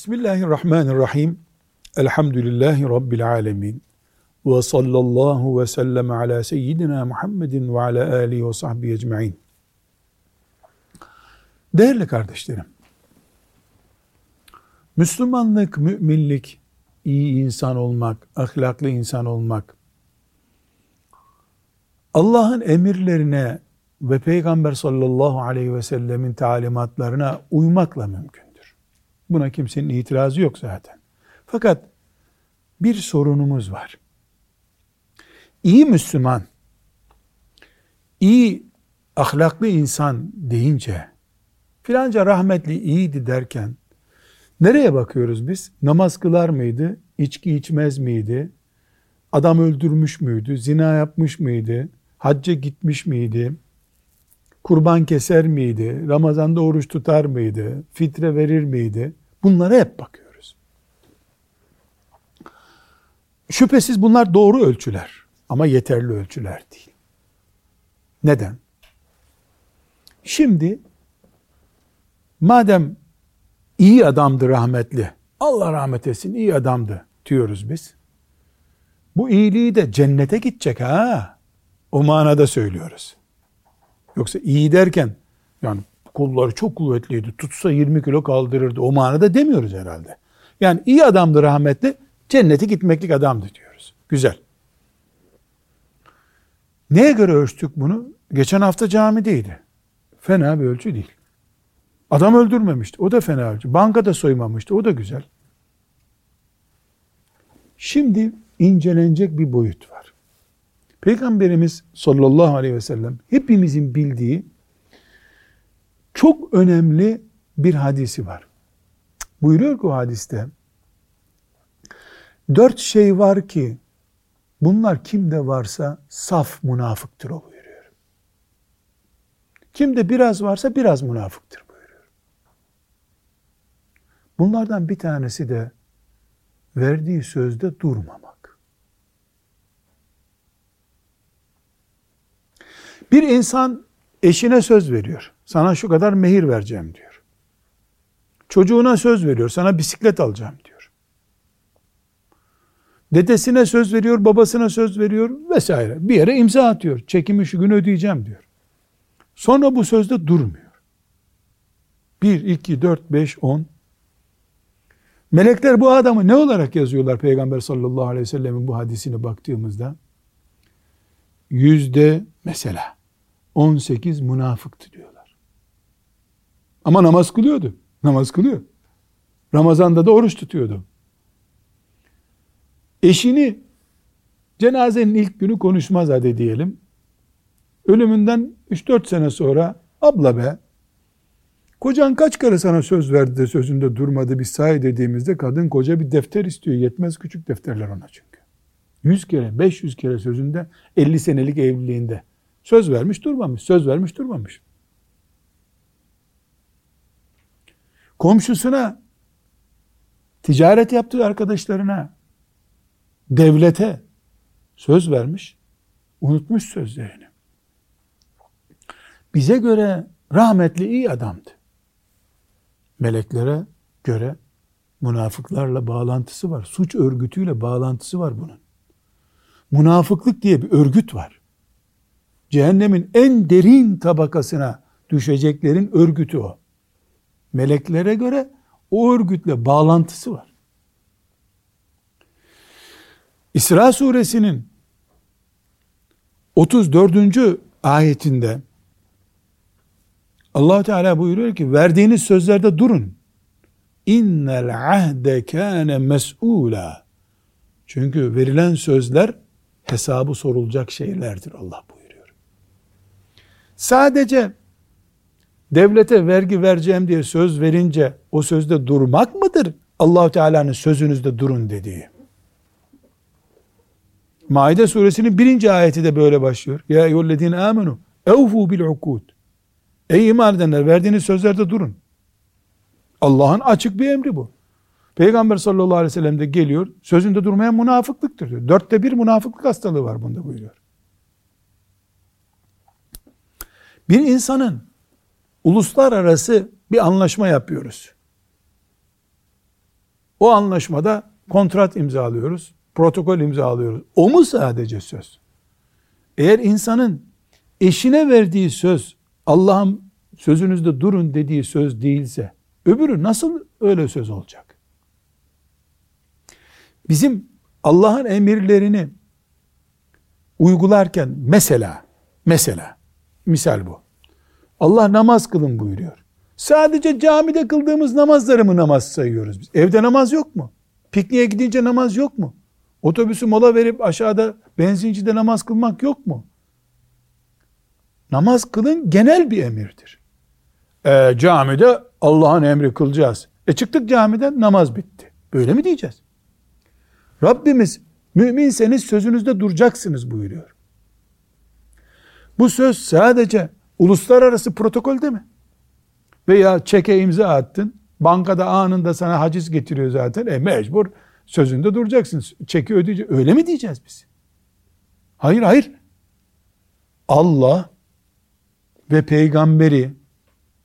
Bismillahirrahmanirrahim. Elhamdülillahi Rabbil alemin. Ve sallallahu ve sellem ala seyyidina Muhammedin ve ala alihi ve sahbihi ecma'in. Değerli kardeşlerim, Müslümanlık, müminlik, iyi insan olmak, ahlaklı insan olmak, Allah'ın emirlerine ve Peygamber sallallahu aleyhi ve sellemin talimatlarına uymakla mümkün. Buna kimsenin itirazı yok zaten. Fakat bir sorunumuz var. İyi Müslüman, iyi ahlaklı insan deyince filanca rahmetli iyiydi derken nereye bakıyoruz biz? Namaz kılar mıydı? İçki içmez miydi? Adam öldürmüş müydü? Zina yapmış mıydı? Hacca gitmiş miydi? Kurban keser miydi? Ramazanda oruç tutar mıydı? Fitre verir miydi? Bunlara hep bakıyoruz. Şüphesiz bunlar doğru ölçüler ama yeterli ölçüler değil. Neden? Şimdi madem iyi adamdı rahmetli, Allah rahmet etsin iyi adamdı diyoruz biz. Bu iyiliği de cennete gidecek ha. O manada söylüyoruz. Yoksa iyi derken yani kolları çok kuvvetliydi. Tutsa 20 kilo kaldırırdı. O manada demiyoruz herhalde. Yani iyi adamdı rahmetli. Cennete gitmeklik adamdı diyoruz. Güzel. Neye göre ölçtük bunu? Geçen hafta camideydi. Fena bir ölçü değil. Adam öldürmemişti. O da fena ölçü. Bankada soymamıştı. O da güzel. Şimdi incelenecek bir boyut var. Peygamberimiz sallallahu aleyhi ve sellem hepimizin bildiği çok önemli bir hadisi var. Buyuruyor ki o hadiste, dört şey var ki bunlar kimde varsa saf münafıktır o buyuruyor. Kimde biraz varsa biraz münafıktır buyuruyor. Bunlardan bir tanesi de verdiği sözde durmamak. Bir insan eşine söz veriyor. Sana şu kadar mehir vereceğim diyor. Çocuğuna söz veriyor. Sana bisiklet alacağım diyor. Dedesine söz veriyor, babasına söz veriyor vesaire. Bir yere imza atıyor. Çekimi şu gün ödeyeceğim diyor. Sonra bu sözde durmuyor. 1, 2, 4, 5, 10. Melekler bu adamı ne olarak yazıyorlar Peygamber sallallahu aleyhi ve sellemin bu hadisine baktığımızda? Yüzde mesela 18 münafıktı diyorlar. Ama namaz kılıyordu. Namaz kılıyor. Ramazan'da da oruç tutuyordu. Eşini cenazenin ilk günü konuşmaz hadi diyelim. Ölümünden 3-4 sene sonra abla be kocan kaç kere sana söz verdi de sözünde durmadı bir say dediğimizde kadın koca bir defter istiyor. Yetmez küçük defterler ona çünkü. 100 kere 500 kere sözünde 50 senelik evliliğinde söz vermiş durmamış. Söz vermiş durmamış. Komşusuna, ticaret yaptığı arkadaşlarına, devlete söz vermiş, unutmuş sözlerini. Bize göre rahmetli iyi adamdı. Meleklere göre münafıklarla bağlantısı var. Suç örgütüyle bağlantısı var bunun. Münafıklık diye bir örgüt var. Cehennemin en derin tabakasına düşeceklerin örgütü o. Meleklere göre o örgütle bağlantısı var. İsra suresinin 34. ayetinde allah Teala buyuruyor ki verdiğiniz sözlerde durun. İnnel ahde kâne mes'ûlâ. Çünkü verilen sözler hesabı sorulacak şeylerdir Allah buyuruyor. Sadece devlete vergi vereceğim diye söz verince o sözde durmak mıdır? allah Teala'nın sözünüzde durun dediği. Maide suresinin birinci ayeti de böyle başlıyor. Ya eyyühellezine amenu evfu bil ukud. Ey iman edenler verdiğiniz sözlerde durun. Allah'ın açık bir emri bu. Peygamber sallallahu aleyhi ve sellem de geliyor, sözünde durmayan münafıklıktır diyor. Dörtte bir münafıklık hastalığı var bunda buyuruyor. Bir insanın uluslararası bir anlaşma yapıyoruz. O anlaşmada kontrat imzalıyoruz, protokol imzalıyoruz. O mu sadece söz? Eğer insanın eşine verdiği söz Allah'ın sözünüzde durun dediği söz değilse öbürü nasıl öyle söz olacak? Bizim Allah'ın emirlerini uygularken mesela mesela misal bu. Allah namaz kılın buyuruyor. Sadece camide kıldığımız namazları mı namaz sayıyoruz biz? Evde namaz yok mu? Pikniğe gidince namaz yok mu? Otobüsü mola verip aşağıda benzincide namaz kılmak yok mu? Namaz kılın genel bir emirdir. E, camide Allah'ın emri kılacağız. E çıktık camiden namaz bitti. Böyle mi diyeceğiz? Rabbimiz müminseniz sözünüzde duracaksınız buyuruyor. Bu söz sadece uluslararası protokolde mi? Veya çeke imza attın. Bankada anında sana haciz getiriyor zaten. E mecbur sözünde duracaksın. Çeki ödeyecek. Öyle mi diyeceğiz biz? Hayır hayır. Allah ve peygamberi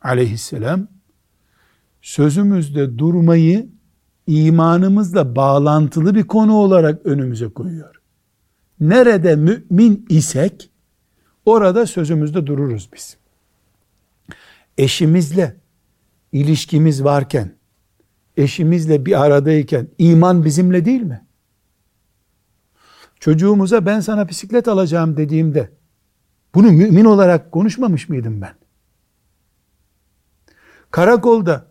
aleyhisselam sözümüzde durmayı imanımızla bağlantılı bir konu olarak önümüze koyuyor. Nerede mümin isek orada sözümüzde dururuz biz. Eşimizle ilişkimiz varken, eşimizle bir aradayken iman bizimle değil mi? Çocuğumuza ben sana bisiklet alacağım dediğimde bunu mümin olarak konuşmamış mıydım ben? Karakolda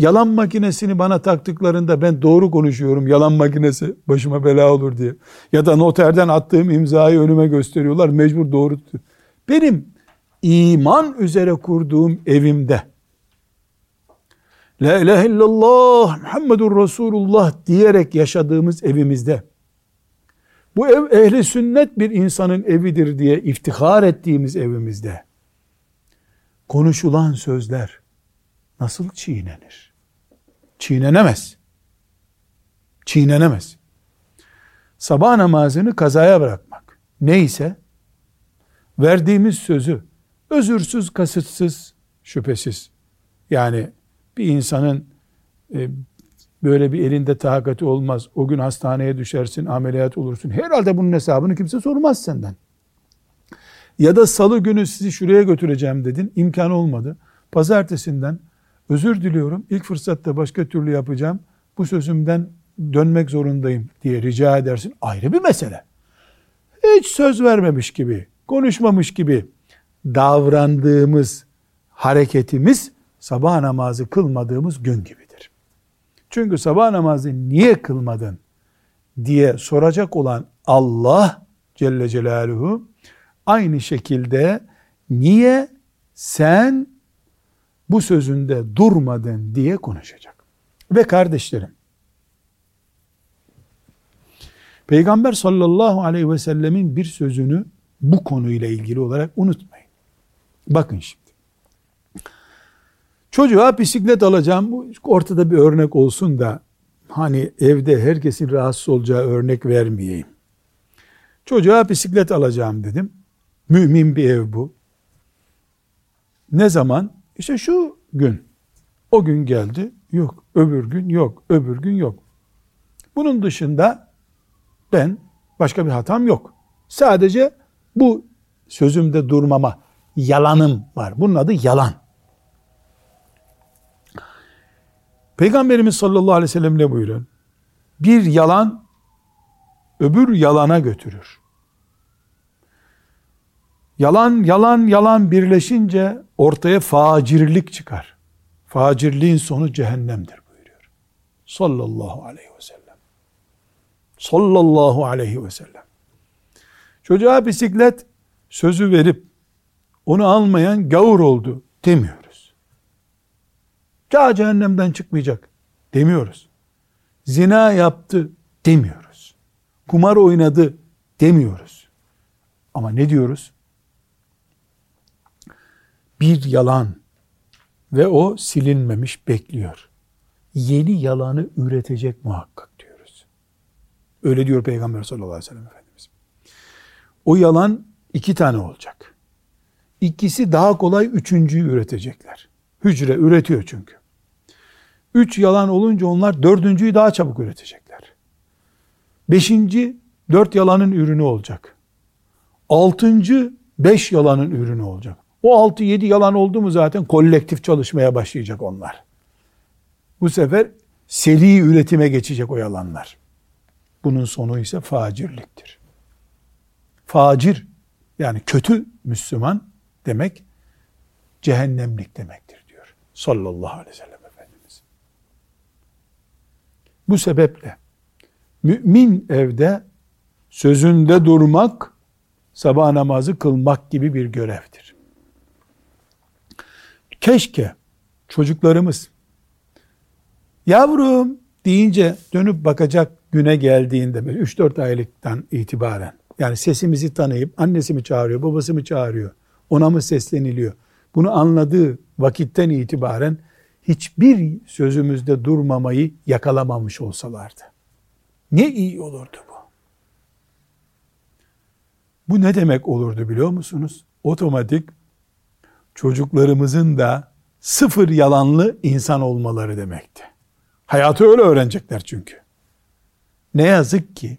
yalan makinesini bana taktıklarında ben doğru konuşuyorum yalan makinesi başıma bela olur diye. Ya da noterden attığım imzayı önüme gösteriyorlar mecbur doğru. Benim iman üzere kurduğum evimde La ilahe illallah Muhammedur Resulullah diyerek yaşadığımız evimizde bu ev ehli sünnet bir insanın evidir diye iftihar ettiğimiz evimizde konuşulan sözler nasıl çiğnenir? Çiğnenemez. Çiğnenemez. Sabah namazını kazaya bırakmak. Neyse verdiğimiz sözü özürsüz, kasıtsız, şüphesiz. Yani bir insanın e, böyle bir elinde takati olmaz. O gün hastaneye düşersin, ameliyat olursun. Herhalde bunun hesabını kimse sormaz senden. Ya da salı günü sizi şuraya götüreceğim dedin. imkan olmadı. Pazartesinden özür diliyorum. İlk fırsatta başka türlü yapacağım. Bu sözümden dönmek zorundayım diye rica edersin. Ayrı bir mesele. Hiç söz vermemiş gibi, konuşmamış gibi davrandığımız hareketimiz sabah namazı kılmadığımız gün gibidir. Çünkü sabah namazı niye kılmadın diye soracak olan Allah Celle Celaluhu aynı şekilde niye sen bu sözünde durmadın diye konuşacak. Ve kardeşlerim Peygamber sallallahu aleyhi ve sellemin bir sözünü bu konuyla ilgili olarak unutmayın. Bakın şimdi. Çocuğa bisiklet alacağım. Bu ortada bir örnek olsun da hani evde herkesin rahatsız olacağı örnek vermeyeyim. Çocuğa bisiklet alacağım dedim. Mümin bir ev bu. Ne zaman? İşte şu gün. O gün geldi. Yok. Öbür gün yok. Öbür gün yok. Bunun dışında ben başka bir hatam yok. Sadece bu sözümde durmama yalanım var. Bunun adı yalan. Peygamberimiz sallallahu aleyhi ve sellem ne buyuruyor? Bir yalan öbür yalana götürür. Yalan, yalan, yalan birleşince ortaya facirlik çıkar. Facirliğin sonu cehennemdir buyuruyor. Sallallahu aleyhi ve sellem. Sallallahu aleyhi ve sellem. Çocuğa bisiklet sözü verip onu almayan gavur oldu demiyoruz. Ta cehennemden çıkmayacak demiyoruz. Zina yaptı demiyoruz. Kumar oynadı demiyoruz. Ama ne diyoruz? Bir yalan ve o silinmemiş bekliyor. Yeni yalanı üretecek muhakkak diyoruz. Öyle diyor Peygamber sallallahu aleyhi ve sellem Efendimiz. O yalan iki tane olacak. İkisi daha kolay üçüncüyü üretecekler. Hücre üretiyor çünkü. Üç yalan olunca onlar dördüncüyü daha çabuk üretecekler. Beşinci dört yalanın ürünü olacak. Altıncı beş yalanın ürünü olacak. O altı yedi yalan oldu mu zaten kolektif çalışmaya başlayacak onlar. Bu sefer seri üretime geçecek o yalanlar. Bunun sonu ise facirliktir. Facir yani kötü Müslüman demek cehennemlik demektir diyor. Sallallahu aleyhi ve sellem Efendimiz. Bu sebeple mümin evde sözünde durmak sabah namazı kılmak gibi bir görevdir. Keşke çocuklarımız yavrum deyince dönüp bakacak güne geldiğinde 3-4 aylıktan itibaren yani sesimizi tanıyıp annesi mi çağırıyor, babası mı çağırıyor, ona mı sesleniliyor? Bunu anladığı vakitten itibaren hiçbir sözümüzde durmamayı yakalamamış olsalardı. Ne iyi olurdu bu. Bu ne demek olurdu biliyor musunuz? Otomatik çocuklarımızın da sıfır yalanlı insan olmaları demekti. Hayatı öyle öğrenecekler çünkü. Ne yazık ki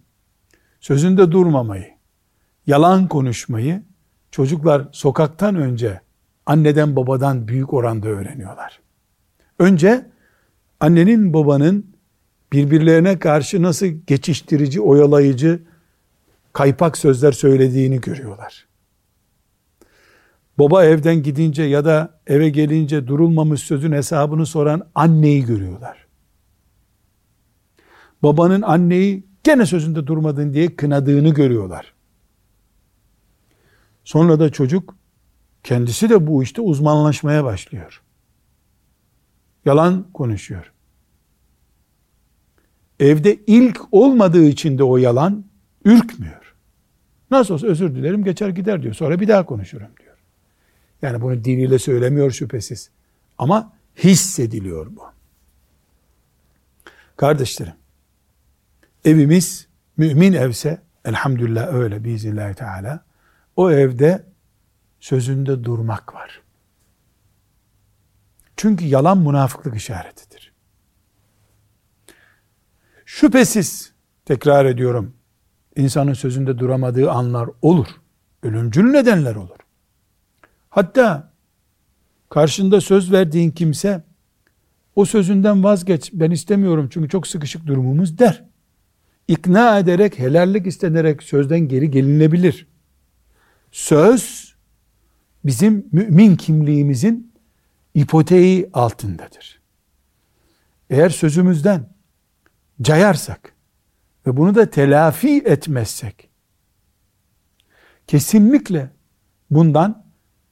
sözünde durmamayı, yalan konuşmayı çocuklar sokaktan önce anneden babadan büyük oranda öğreniyorlar. Önce annenin babanın birbirlerine karşı nasıl geçiştirici, oyalayıcı, kaypak sözler söylediğini görüyorlar. Baba evden gidince ya da eve gelince durulmamış sözün hesabını soran anneyi görüyorlar. Babanın anneyi gene sözünde durmadın diye kınadığını görüyorlar. Sonra da çocuk kendisi de bu işte uzmanlaşmaya başlıyor. Yalan konuşuyor. Evde ilk olmadığı için de o yalan ürkmüyor. Nasıl olsa özür dilerim geçer gider diyor. Sonra bir daha konuşurum diyor. Yani bunu diliyle söylemiyor şüphesiz. Ama hissediliyor bu. Kardeşlerim, evimiz mümin evse, elhamdülillah öyle biiznillahü teala, o evde sözünde durmak var. Çünkü yalan münafıklık işaretidir. Şüphesiz, tekrar ediyorum, insanın sözünde duramadığı anlar olur. Ölümcül nedenler olur. Hatta karşında söz verdiğin kimse o sözünden vazgeç ben istemiyorum çünkü çok sıkışık durumumuz der. İkna ederek helallik istenerek sözden geri gelinebilir. Söz bizim mümin kimliğimizin ipoteği altındadır. Eğer sözümüzden cayarsak ve bunu da telafi etmezsek kesinlikle bundan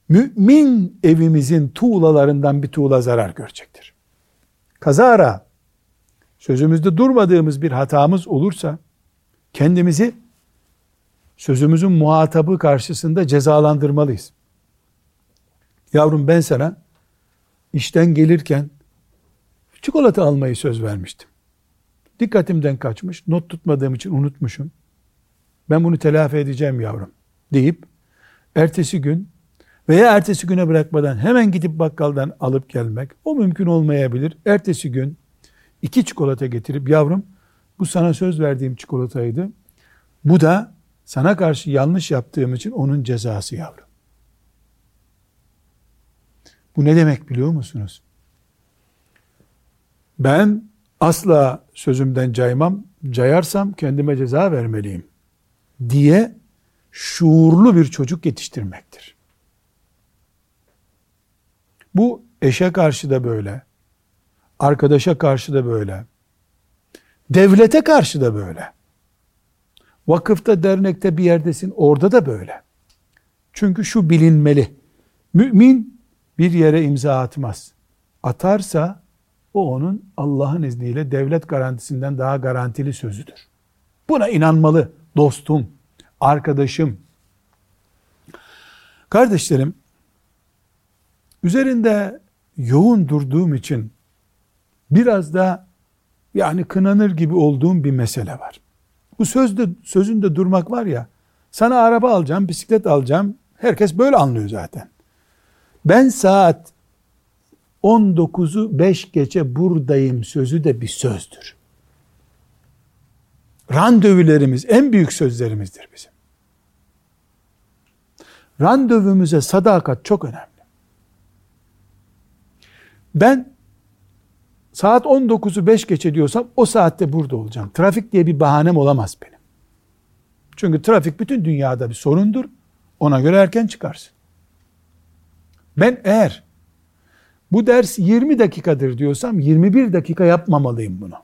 mümin evimizin tuğlalarından bir tuğla zarar görecektir. Kazara sözümüzde durmadığımız bir hatamız olursa kendimizi sözümüzün muhatabı karşısında cezalandırmalıyız. Yavrum ben sana işten gelirken çikolata almayı söz vermiştim. Dikkatimden kaçmış, not tutmadığım için unutmuşum. Ben bunu telafi edeceğim yavrum deyip ertesi gün veya ertesi güne bırakmadan hemen gidip bakkaldan alıp gelmek o mümkün olmayabilir. Ertesi gün iki çikolata getirip yavrum bu sana söz verdiğim çikolataydı. Bu da sana karşı yanlış yaptığım için onun cezası yavrum. Bu ne demek biliyor musunuz? Ben asla sözümden caymam, cayarsam kendime ceza vermeliyim diye şuurlu bir çocuk yetiştirmektir. Bu eşe karşı da böyle, arkadaşa karşı da böyle, devlete karşı da böyle. Vakıfta, dernekte bir yerdesin, orada da böyle. Çünkü şu bilinmeli. Mümin bir yere imza atmaz. Atarsa o onun Allah'ın izniyle devlet garantisinden daha garantili sözüdür. Buna inanmalı dostum, arkadaşım. Kardeşlerim, üzerinde yoğun durduğum için biraz da yani kınanır gibi olduğum bir mesele var. Bu sözde sözünde durmak var ya, sana araba alacağım, bisiklet alacağım, herkes böyle anlıyor zaten. Ben saat 19'u 5 geçe buradayım sözü de bir sözdür. Randevularımız en büyük sözlerimizdir bizim. Randevumuza sadakat çok önemli. Ben saat 19'u 5 geçe diyorsam o saatte burada olacağım. Trafik diye bir bahanem olamaz benim. Çünkü trafik bütün dünyada bir sorundur. Ona göre erken çıkarsın. Ben eğer bu ders 20 dakikadır diyorsam 21 dakika yapmamalıyım bunu.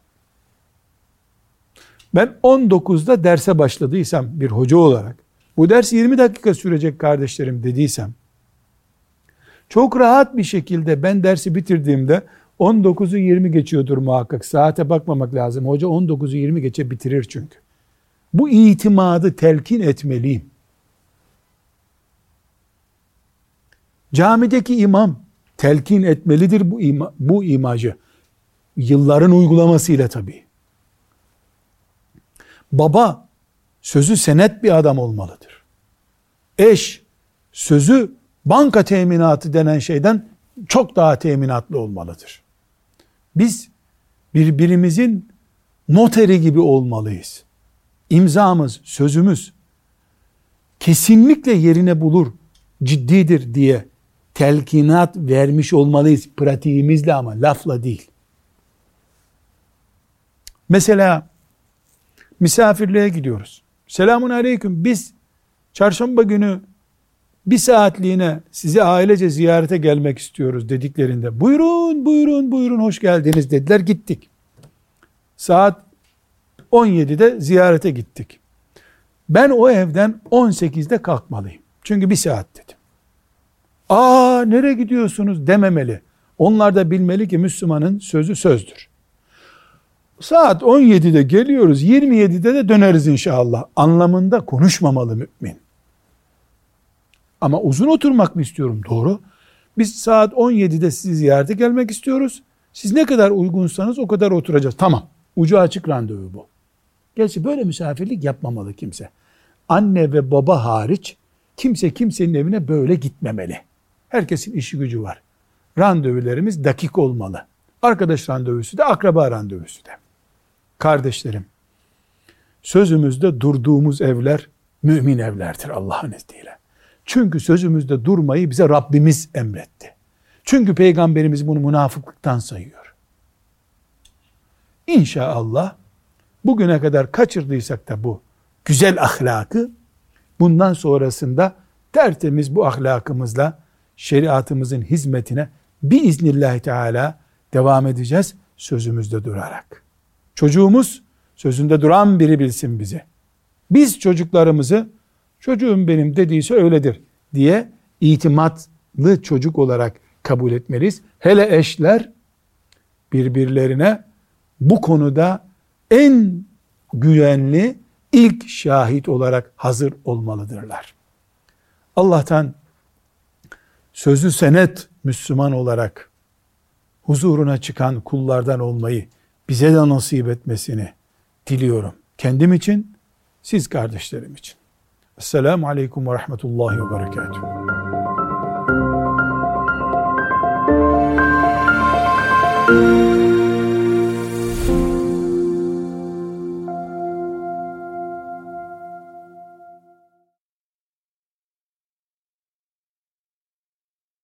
Ben 19'da derse başladıysam bir hoca olarak bu ders 20 dakika sürecek kardeşlerim dediysem çok rahat bir şekilde ben dersi bitirdiğimde 19'u 20 geçiyordur muhakkak. Saate bakmamak lazım. Hoca 19'u 20 geçe bitirir çünkü. Bu itimadı telkin etmeliyim. Camideki imam telkin etmelidir bu, ima, bu imajı. Yılların uygulamasıyla tabii. Baba sözü senet bir adam olmalıdır. Eş sözü banka teminatı denen şeyden çok daha teminatlı olmalıdır. Biz birbirimizin noteri gibi olmalıyız. İmzamız, sözümüz kesinlikle yerine bulur, ciddidir diye telkinat vermiş olmalıyız pratiğimizle ama lafla değil. Mesela misafirliğe gidiyoruz. Selamun aleyküm biz çarşamba günü bir saatliğine sizi ailece ziyarete gelmek istiyoruz dediklerinde buyurun buyurun buyurun hoş geldiniz dediler gittik. Saat 17'de ziyarete gittik. Ben o evden 18'de kalkmalıyım. Çünkü bir saat dedim. Aa nereye gidiyorsunuz dememeli. Onlar da bilmeli ki Müslümanın sözü sözdür. Saat 17'de geliyoruz, 27'de de döneriz inşallah. Anlamında konuşmamalı mümin. Ama uzun oturmak mı istiyorum? Doğru. Biz saat 17'de sizi ziyarete gelmek istiyoruz. Siz ne kadar uygunsanız o kadar oturacağız. Tamam. Ucu açık randevu bu. Gerçi böyle misafirlik yapmamalı kimse. Anne ve baba hariç kimse kimsenin evine böyle gitmemeli. Herkesin işi gücü var. Randevularımız dakik olmalı. Arkadaş randevusu da akraba randevusu da. Kardeşlerim, sözümüzde durduğumuz evler mümin evlerdir Allah'ın izniyle. Çünkü sözümüzde durmayı bize Rabbimiz emretti. Çünkü Peygamberimiz bunu münafıklıktan sayıyor. İnşallah bugüne kadar kaçırdıysak da bu güzel ahlakı bundan sonrasında tertemiz bu ahlakımızla şeriatımızın hizmetine biiznillahü teala devam edeceğiz sözümüzde durarak. Çocuğumuz sözünde duran biri bilsin bizi. Biz çocuklarımızı çocuğum benim dediyse öyledir diye itimatlı çocuk olarak kabul etmeliyiz. Hele eşler birbirlerine bu konuda en güvenli ilk şahit olarak hazır olmalıdırlar. Allah'tan sözü senet Müslüman olarak huzuruna çıkan kullardan olmayı bize de nasip etmesini diliyorum. Kendim için, siz kardeşlerim için. Esselamu Aleyküm ve Rahmetullahi ve Berekatuhu.